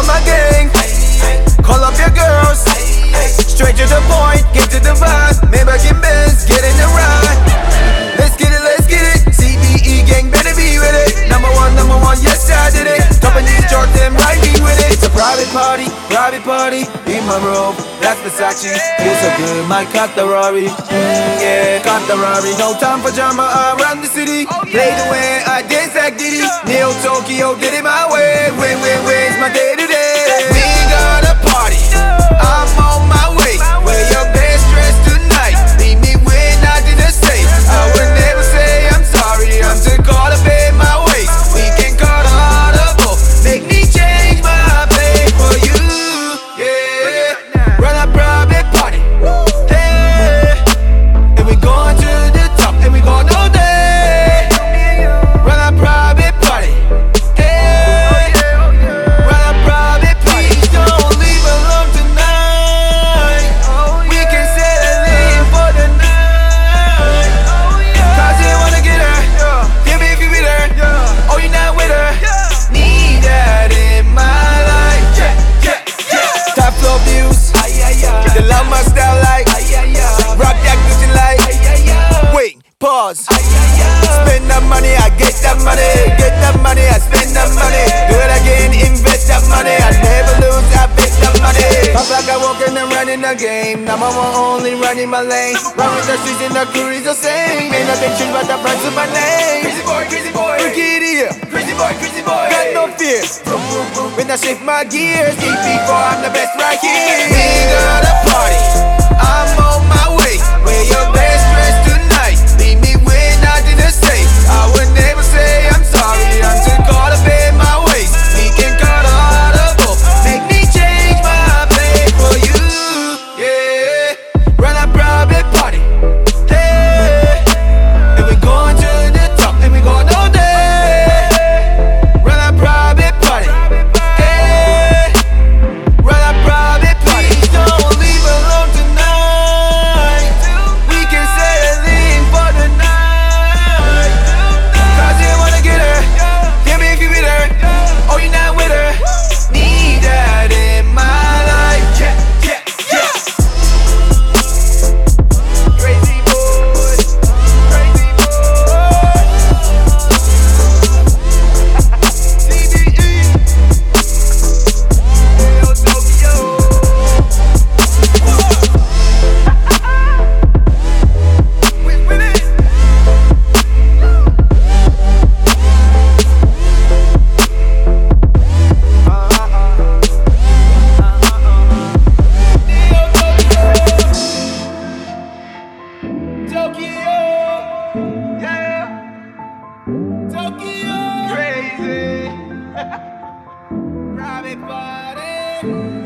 up my gang. Call up your girls. Straight to the point, get to the vibe. Maybach and Benz, get in the ride. Let's get it, let's get it. CBE gang, better be with it. Number one, number one, yes I did it. Dropping these shorts and riding with it. It's a private party, private party. In my room, that's Versace. Feels so good, my cut the Rari. Mm, yeah, cut the Rari. No time for drama around the city. Play the way I dance like Diddy. Neo Tokyo did it my way. Win, win, win's my day to day. Pause. Spend that money, I get that money. Get that money, I spend that money. Do it again, invest that money. I never lose, I bet that money. Pop like I walk and running the game. Now I'm only running my lane. Run with the streets and the crew is the same. Ain't nothing changed but the price of my name. Crazy boy, crazy boy. Freaky idiot. Crazy boy, crazy boy. Got no fear. When I shift my gears, deep before I'm the best right here. We Crazy. Private party.